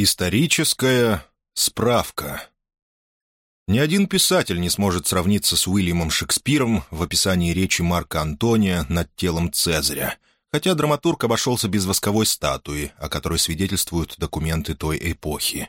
Историческая справка Ни один писатель не сможет сравниться с Уильямом Шекспиром в описании речи Марка Антония над телом Цезаря, хотя драматург обошелся без восковой статуи, о которой свидетельствуют документы той эпохи.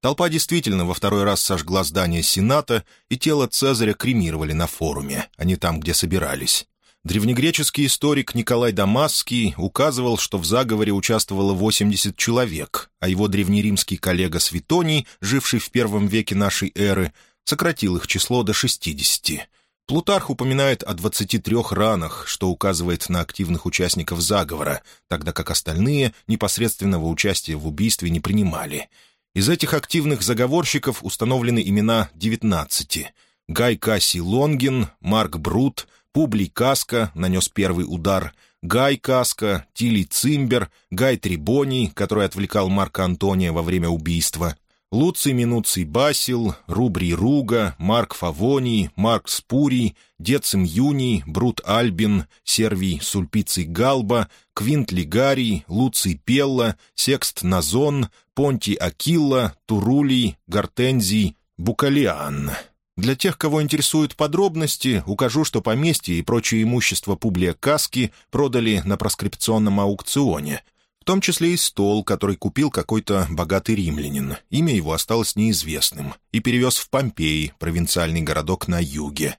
Толпа действительно во второй раз сожгла здание Сената, и тело Цезаря кремировали на форуме, а не там, где собирались. Древнегреческий историк Николай Дамасский указывал, что в заговоре участвовало 80 человек, а его древнеримский коллега Светоний, живший в первом веке нашей эры, сократил их число до 60. Плутарх упоминает о 23 ранах, что указывает на активных участников заговора, тогда как остальные непосредственного участия в убийстве не принимали. Из этих активных заговорщиков установлены имена 19. Гай Кассий Лонгин, Марк Брут, Публий Каска нанес первый удар, Гай Каска, Тилий Цимбер, Гай Трибоний, который отвлекал Марка Антония во время убийства, Луций Минуций Басил, Рубрий Руга, Марк Фавоний, Марк Спурий, Децим Юний, Брут Альбин, Сервий Сульпиций Галба, Квинт Лигарий, Луций Пелла, Секст Назон, Понтий Акилла, Турулий, Гортензий, Букалиан. Для тех, кого интересуют подробности, укажу, что поместье и прочее имущество Публия Каски продали на проскрипционном аукционе, в том числе и стол, который купил какой-то богатый римлянин. Имя его осталось неизвестным, и перевез в Помпеи, провинциальный городок на юге.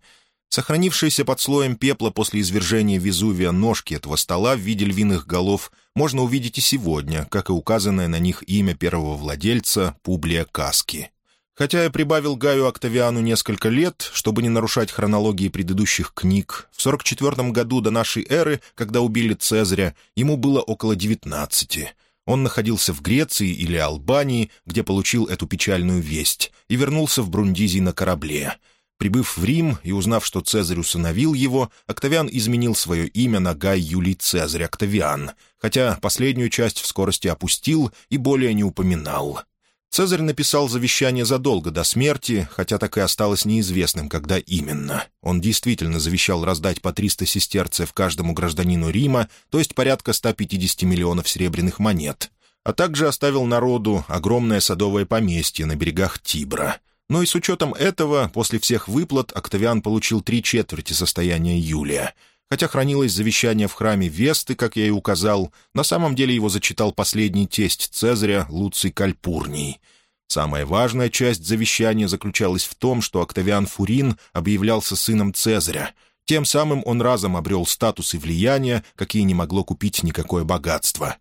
Сохранившиеся под слоем пепла после извержения Везувия ножки этого стола в виде львиных голов можно увидеть и сегодня, как и указанное на них имя первого владельца Публия Каски. Хотя я прибавил Гаю Октавиану несколько лет, чтобы не нарушать хронологии предыдущих книг, в 44 году до нашей эры, когда убили Цезаря, ему было около 19. Он находился в Греции или Албании, где получил эту печальную весть, и вернулся в Брундизий на корабле. Прибыв в Рим и узнав, что Цезарь усыновил его, Октавиан изменил свое имя на Гай Юлий Цезарь Октавиан, хотя последнюю часть в скорости опустил и более не упоминал. Цезарь написал завещание задолго до смерти, хотя так и осталось неизвестным, когда именно. Он действительно завещал раздать по 300 сестерцев каждому гражданину Рима, то есть порядка 150 миллионов серебряных монет, а также оставил народу огромное садовое поместье на берегах Тибра. Но и с учетом этого, после всех выплат Октавиан получил три четверти состояния Юлия — Хотя хранилось завещание в храме Весты, как я и указал, на самом деле его зачитал последний тесть Цезаря Луций Кальпурний. Самая важная часть завещания заключалась в том, что Октавиан Фурин объявлялся сыном Цезаря. Тем самым он разом обрел статус и влияние, какие не могло купить никакое богатство.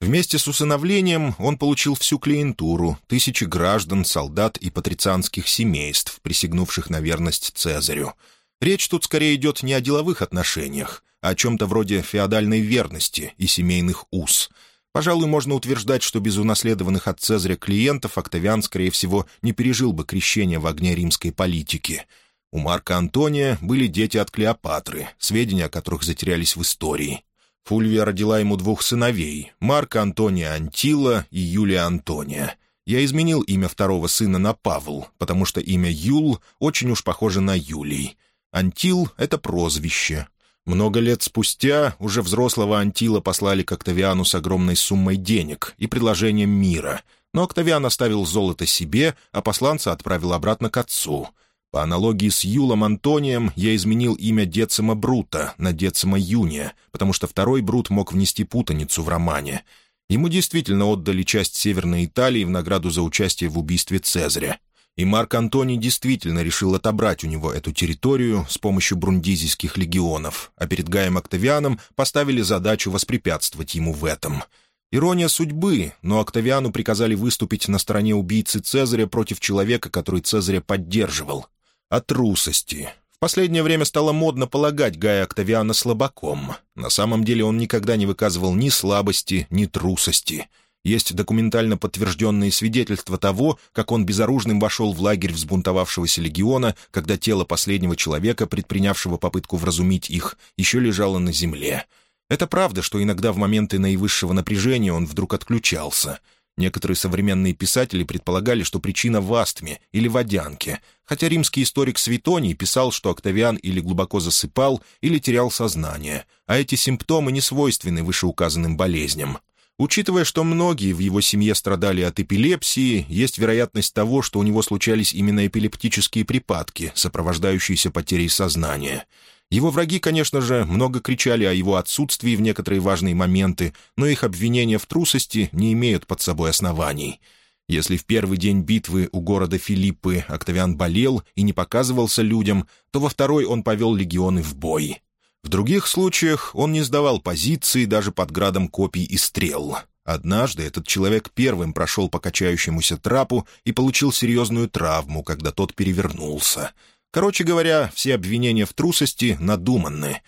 Вместе с усыновлением он получил всю клиентуру, тысячи граждан, солдат и патрицианских семейств, присягнувших на верность Цезарю — Речь тут скорее идет не о деловых отношениях, а о чем-то вроде феодальной верности и семейных уз. Пожалуй, можно утверждать, что без унаследованных от Цезаря клиентов Октавиан, скорее всего, не пережил бы крещение в огне римской политики. У Марка Антония были дети от Клеопатры, сведения о которых затерялись в истории. Фульвия родила ему двух сыновей — Марка Антония Антила и Юлия Антония. Я изменил имя второго сына на Павл, потому что имя Юл очень уж похоже на Юлий — Антил — это прозвище. Много лет спустя уже взрослого Антила послали к Октавиану с огромной суммой денег и предложением мира, но Октавиан оставил золото себе, а посланца отправил обратно к отцу. По аналогии с Юлом Антонием я изменил имя Децима Брута на Децима Юния, потому что второй Брут мог внести путаницу в романе. Ему действительно отдали часть Северной Италии в награду за участие в убийстве Цезаря, и Марк Антоний действительно решил отобрать у него эту территорию с помощью брундизийских легионов, а перед Гаем Октавианом поставили задачу воспрепятствовать ему в этом. Ирония судьбы, но Октавиану приказали выступить на стороне убийцы Цезаря против человека, который Цезаря поддерживал. О трусости. В последнее время стало модно полагать Гая Октавиана слабаком. На самом деле он никогда не выказывал ни слабости, ни трусости — есть документально подтвержденные свидетельства того, как он безоружным вошел в лагерь взбунтовавшегося легиона, когда тело последнего человека, предпринявшего попытку вразумить их, еще лежало на земле. Это правда, что иногда в моменты наивысшего напряжения он вдруг отключался. Некоторые современные писатели предполагали, что причина в астме или водянке, хотя римский историк Светоний писал, что Октавиан или глубоко засыпал, или терял сознание, а эти симптомы не свойственны вышеуказанным болезням. Учитывая, что многие в его семье страдали от эпилепсии, есть вероятность того, что у него случались именно эпилептические припадки, сопровождающиеся потерей сознания. Его враги, конечно же, много кричали о его отсутствии в некоторые важные моменты, но их обвинения в трусости не имеют под собой оснований. Если в первый день битвы у города Филиппы Октавиан болел и не показывался людям, то во второй он повел легионы в бой. В других случаях он не сдавал позиции даже под градом копий и стрел. Однажды этот человек первым прошел по качающемуся трапу и получил серьезную травму, когда тот перевернулся. Короче говоря, все обвинения в трусости надуманны.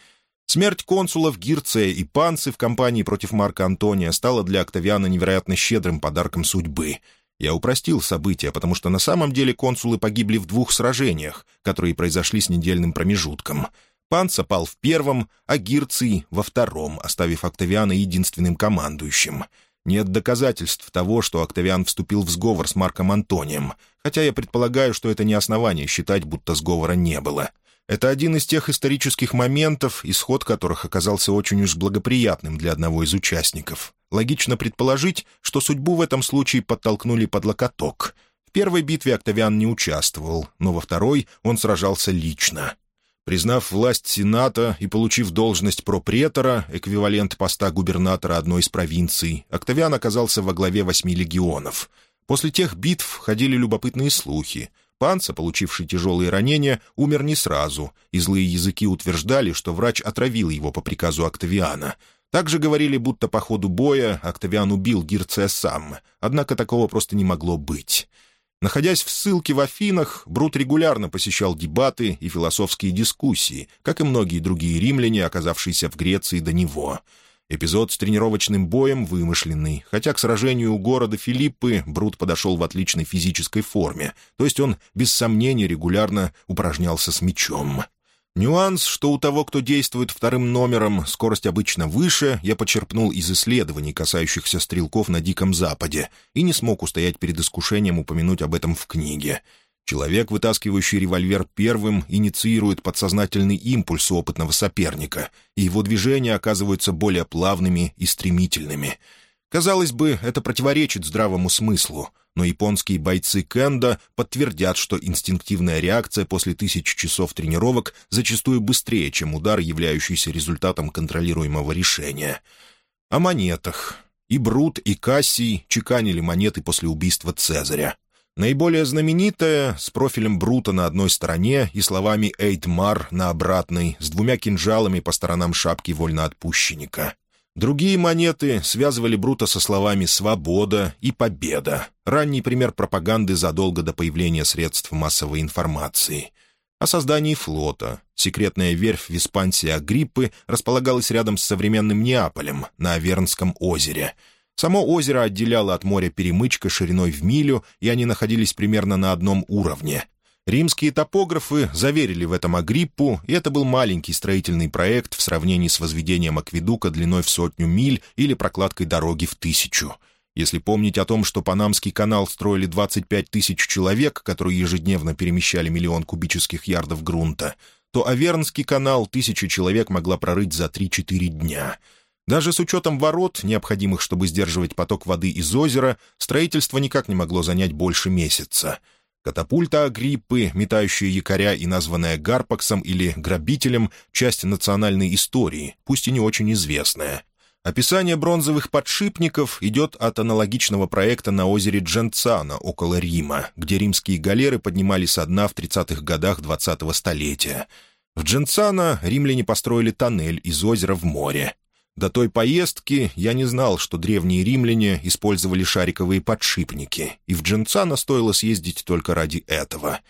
Смерть консулов Гирция и Панцы в кампании против Марка Антония стала для Октавиана невероятно щедрым подарком судьбы. Я упростил события, потому что на самом деле консулы погибли в двух сражениях, которые произошли с недельным промежутком — Панца пал в первом, а Гирций — во втором, оставив Октавиана единственным командующим. Нет доказательств того, что Октавиан вступил в сговор с Марком Антонием, хотя я предполагаю, что это не основание считать, будто сговора не было. Это один из тех исторических моментов, исход которых оказался очень уж благоприятным для одного из участников. Логично предположить, что судьбу в этом случае подтолкнули под локоток. В первой битве Октавиан не участвовал, но во второй он сражался лично. Признав власть Сената и получив должность пропретора, эквивалент поста губернатора одной из провинций, Октавиан оказался во главе восьми легионов. После тех битв ходили любопытные слухи. Панца, получивший тяжелые ранения, умер не сразу, и злые языки утверждали, что врач отравил его по приказу Октавиана. Также говорили, будто по ходу боя Октавиан убил Гирция сам, однако такого просто не могло быть. Находясь в ссылке в Афинах, Брут регулярно посещал дебаты и философские дискуссии, как и многие другие римляне, оказавшиеся в Греции до него. Эпизод с тренировочным боем вымышленный, хотя к сражению у города Филиппы Брут подошел в отличной физической форме, то есть он, без сомнения, регулярно упражнялся с мечом. Нюанс, что у того, кто действует вторым номером, скорость обычно выше, я почерпнул из исследований, касающихся стрелков на Диком Западе, и не смог устоять перед искушением упомянуть об этом в книге. Человек, вытаскивающий револьвер первым, инициирует подсознательный импульс опытного соперника, и его движения оказываются более плавными и стремительными — Казалось бы, это противоречит здравому смыслу, но японские бойцы кендо подтвердят, что инстинктивная реакция после тысяч часов тренировок зачастую быстрее, чем удар, являющийся результатом контролируемого решения. О монетах. И Брут, и Кассий чеканили монеты после убийства Цезаря. Наиболее знаменитая, с профилем Брута на одной стороне и словами «Эйдмар» на обратной, с двумя кинжалами по сторонам шапки вольноотпущенника. Другие монеты связывали Брута со словами «свобода» и «победа», ранний пример пропаганды задолго до появления средств массовой информации. О создании флота. Секретная верфь в Испансии Агриппы располагалась рядом с современным Неаполем, на Авернском озере. Само озеро отделяло от моря перемычка шириной в милю, и они находились примерно на одном уровне, Римские топографы заверили в этом Агриппу, и это был маленький строительный проект в сравнении с возведением акведука длиной в сотню миль или прокладкой дороги в тысячу. Если помнить о том, что Панамский канал строили 25 тысяч человек, которые ежедневно перемещали миллион кубических ярдов грунта, то Авернский канал тысячу человек могла прорыть за 3-4 дня. Даже с учетом ворот, необходимых, чтобы сдерживать поток воды из озера, строительство никак не могло занять больше месяца — Катапульта Агриппы, метающая якоря и названная Гарпаксом или Грабителем, часть национальной истории, пусть и не очень известная. Описание бронзовых подшипников идет от аналогичного проекта на озере Дженцано около Рима, где римские галеры поднимали со дна в 30-х годах 20-го столетия. В Дженцано римляне построили тоннель из озера в море. До той поездки я не знал, что древние римляне использовали шариковые подшипники, и в Дженцано стоило съездить только ради этого.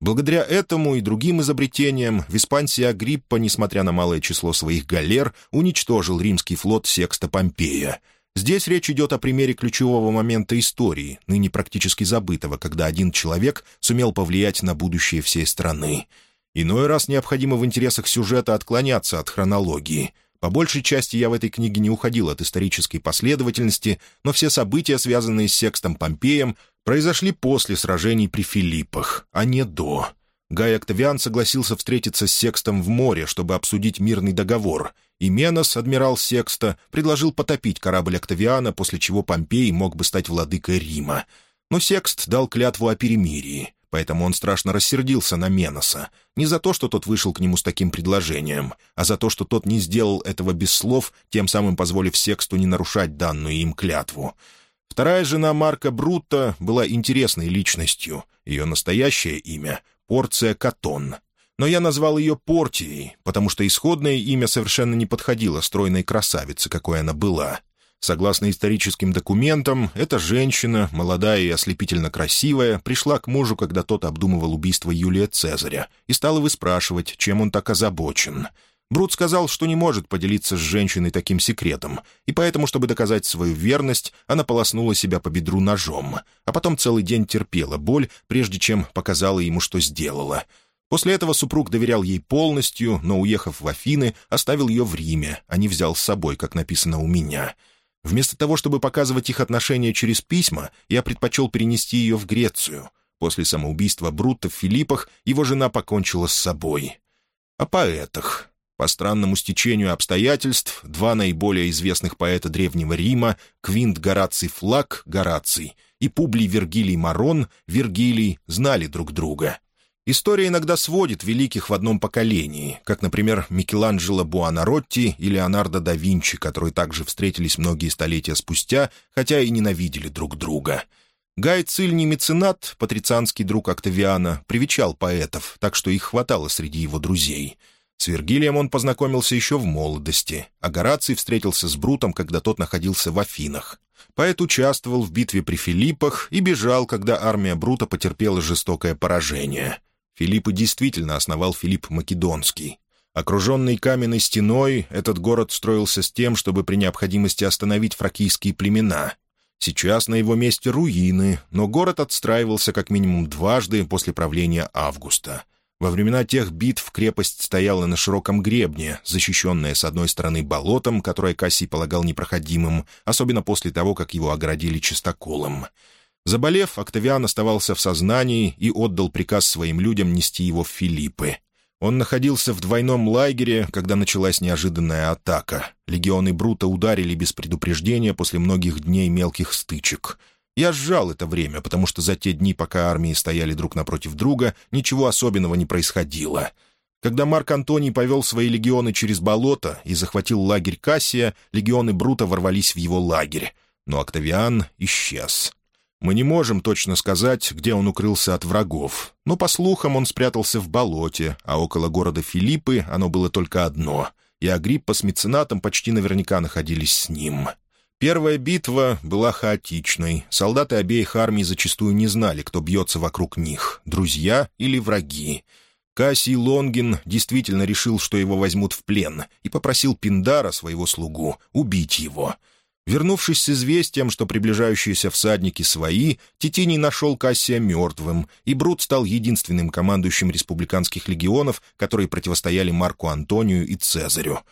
Благодаря этому и другим изобретениям Веспансия Агриппа, несмотря на малое число своих галер, уничтожил римский флот Секста Помпея. Здесь речь идет о примере ключевого момента истории, ныне практически забытого, когда один человек сумел повлиять на будущее всей страны. Иной раз необходимо в интересах сюжета отклоняться от хронологии — по большей части я в этой книге не уходил от исторической последовательности, но все события, связанные с Секстом Помпеем, произошли после сражений при Филиппах, а не до. Гай Октавиан согласился встретиться с Секстом в море, чтобы обсудить мирный договор, и Менос, адмирал Секста, предложил потопить корабль Октавиана, после чего Помпей мог бы стать владыкой Рима. Но Секст дал клятву о перемирии, поэтому он страшно рассердился на Меноса. Не за то, что тот вышел к нему с таким предложением, а за то, что тот не сделал этого без слов, тем самым позволив Сексту не нарушать данную им клятву. Вторая жена Марка Брутта была интересной личностью. Ее настоящее имя — Порция Катон. Но я назвал ее Портией, потому что исходное имя совершенно не подходило стройной красавице, какой она была. Согласно историческим документам, эта женщина, молодая и ослепительно красивая, пришла к мужу, когда тот обдумывал убийство Юлия Цезаря, и стала выспрашивать, чем он так озабочен — Брут сказал, что не может поделиться с женщиной таким секретом, и поэтому, чтобы доказать свою верность, она полоснула себя по бедру ножом, а потом целый день терпела боль, прежде чем показала ему, что сделала. После этого супруг доверял ей полностью, но, уехав в Афины, оставил ее в Риме, а не взял с собой, как написано у меня. Вместо того, чтобы показывать их отношения через письма, я предпочел перенести ее в Грецию. После самоубийства Брута в Филиппах его жена покончила с собой. О поэтах. По странному стечению обстоятельств, два наиболее известных поэта Древнего Рима, Квинт Гораций Флаг Гораций и Публий Вергилий Марон Вергилий, знали друг друга. История иногда сводит великих в одном поколении, как, например, Микеланджело Буонаротти и Леонардо да Винчи, которые также встретились многие столетия спустя, хотя и ненавидели друг друга. Гай Цильний Меценат, патрицианский друг Октавиана, привечал поэтов, так что их хватало среди его друзей — с Вергилием он познакомился еще в молодости, а Гораций встретился с Брутом, когда тот находился в Афинах. Поэт участвовал в битве при Филиппах и бежал, когда армия Брута потерпела жестокое поражение. Филиппы действительно основал Филипп Македонский. Окруженный каменной стеной, этот город строился с тем, чтобы при необходимости остановить фракийские племена. Сейчас на его месте руины, но город отстраивался как минимум дважды после правления Августа — во времена тех битв крепость стояла на широком гребне, защищенная с одной стороны болотом, которое Кассий полагал непроходимым, особенно после того, как его оградили чистоколом. Заболев, Октавиан оставался в сознании и отдал приказ своим людям нести его в Филиппы. Он находился в двойном лагере, когда началась неожиданная атака. Легионы Брута ударили без предупреждения после многих дней мелких стычек — я сжал это время, потому что за те дни, пока армии стояли друг напротив друга, ничего особенного не происходило. Когда Марк Антоний повел свои легионы через болото и захватил лагерь Кассия, легионы Брута ворвались в его лагерь. Но Октавиан исчез. Мы не можем точно сказать, где он укрылся от врагов, но, по слухам, он спрятался в болоте, а около города Филиппы оно было только одно, и Агриппа с меценатом почти наверняка находились с ним. Первая битва была хаотичной. Солдаты обеих армий зачастую не знали, кто бьется вокруг них — друзья или враги. Кассий Лонгин действительно решил, что его возьмут в плен, и попросил Пиндара, своего слугу, убить его. Вернувшись с известием, что приближающиеся всадники свои, Титиний нашел Кассия мертвым, и Брут стал единственным командующим республиканских легионов, которые противостояли Марку Антонию и Цезарю —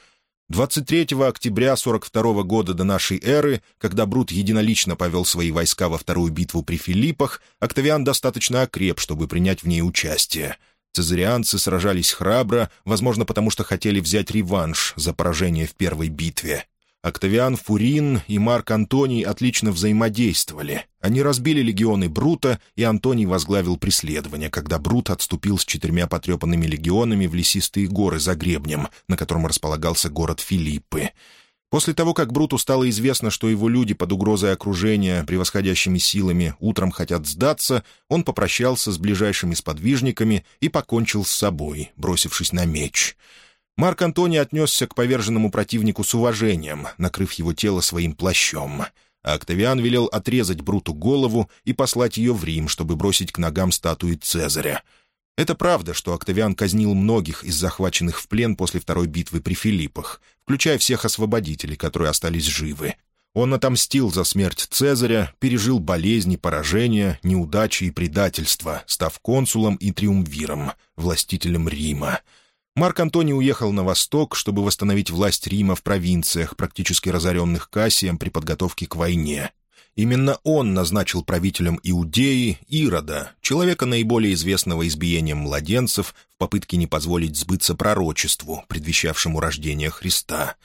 23 октября 42 года до нашей эры, когда Брут единолично повел свои войска во вторую битву при Филиппах, Октавиан достаточно окреп, чтобы принять в ней участие. Цезарианцы сражались храбро, возможно, потому что хотели взять реванш за поражение в первой битве. Октавиан Фурин и Марк Антоний отлично взаимодействовали. Они разбили легионы Брута, и Антоний возглавил преследование, когда Брут отступил с четырьмя потрепанными легионами в лесистые горы за гребнем, на котором располагался город Филиппы. После того, как Бруту стало известно, что его люди под угрозой окружения превосходящими силами утром хотят сдаться, он попрощался с ближайшими сподвижниками и покончил с собой, бросившись на меч — Марк Антоний отнесся к поверженному противнику с уважением, накрыв его тело своим плащом. А Октавиан велел отрезать Бруту голову и послать ее в Рим, чтобы бросить к ногам статуи Цезаря. Это правда, что Октавиан казнил многих из захваченных в плен после второй битвы при Филиппах, включая всех освободителей, которые остались живы. Он отомстил за смерть Цезаря, пережил болезни, поражения, неудачи и предательства, став консулом и триумвиром, властителем Рима. Марк Антоний уехал на восток, чтобы восстановить власть Рима в провинциях, практически разоренных Кассием при подготовке к войне. Именно он назначил правителем Иудеи Ирода, человека наиболее известного избиением младенцев в попытке не позволить сбыться пророчеству, предвещавшему рождение Христа.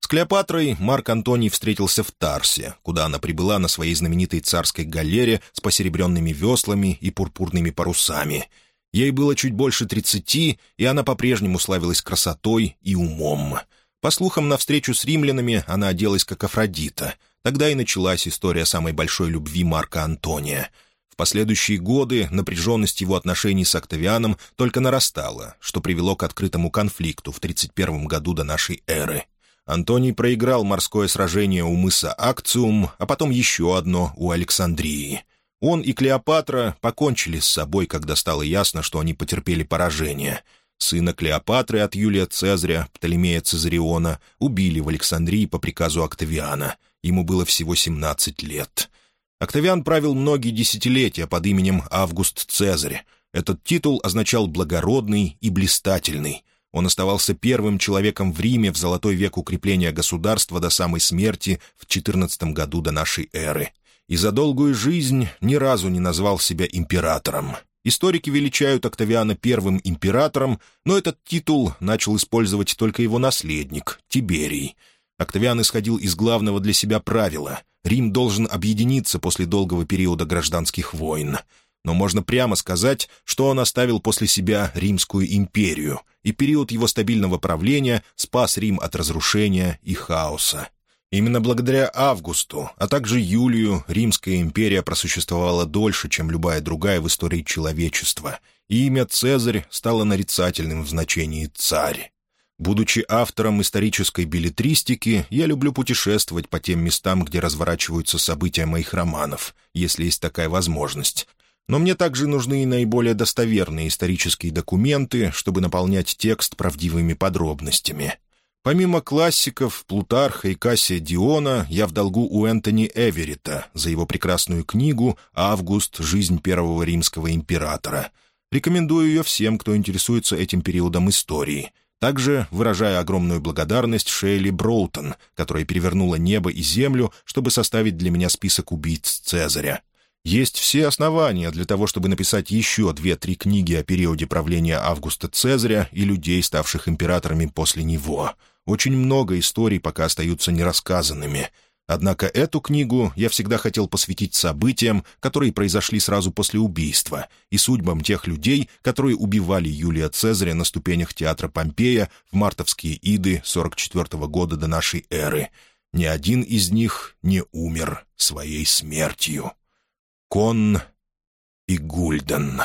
С Клеопатрой Марк Антоний встретился в Тарсе, куда она прибыла на своей знаменитой царской галере с посеребренными веслами и пурпурными парусами. Ей было чуть больше тридцати, и она по-прежнему славилась красотой и умом. По слухам, на встречу с римлянами она оделась как Афродита — Тогда и началась история самой большой любви Марка Антония. В последующие годы напряженность его отношений с Октавианом только нарастала, что привело к открытому конфликту в 31 году до нашей эры. Антоний проиграл морское сражение у мыса Акциум, а потом еще одно у Александрии. Он и Клеопатра покончили с собой, когда стало ясно, что они потерпели поражение. Сына Клеопатры от Юлия Цезаря, Птолемея Цезариона, убили в Александрии по приказу Октавиана — Ему было всего 17 лет. Октавиан правил многие десятилетия под именем Август Цезарь. Этот титул означал «благородный» и «блистательный». Он оставался первым человеком в Риме в золотой век укрепления государства до самой смерти в 14 году до нашей эры. И за долгую жизнь ни разу не назвал себя императором. Историки величают Октавиана первым императором, но этот титул начал использовать только его наследник, Тиберий — Октавиан исходил из главного для себя правила — Рим должен объединиться после долгого периода гражданских войн. Но можно прямо сказать, что он оставил после себя Римскую империю, и период его стабильного правления спас Рим от разрушения и хаоса. Именно благодаря Августу, а также Юлию, Римская империя просуществовала дольше, чем любая другая в истории человечества, и имя Цезарь стало нарицательным в значении «царь». Будучи автором исторической билетристики, я люблю путешествовать по тем местам, где разворачиваются события моих романов, если есть такая возможность. Но мне также нужны и наиболее достоверные исторические документы, чтобы наполнять текст правдивыми подробностями. Помимо классиков Плутарха и Кассия Диона, я в долгу у Энтони Эверетта за его прекрасную книгу «Август. Жизнь первого римского императора». Рекомендую ее всем, кто интересуется этим периодом истории — также выражая огромную благодарность Шейли Броутон, которая перевернула небо и землю, чтобы составить для меня список убийц Цезаря. Есть все основания для того, чтобы написать еще две-три книги о периоде правления Августа Цезаря и людей, ставших императорами после него. Очень много историй пока остаются нерассказанными — Однако эту книгу я всегда хотел посвятить событиям, которые произошли сразу после убийства, и судьбам тех людей, которые убивали Юлия Цезаря на ступенях театра Помпея в мартовские иды 44 -го года до нашей эры. Ни один из них не умер своей смертью. Кон и Гульден.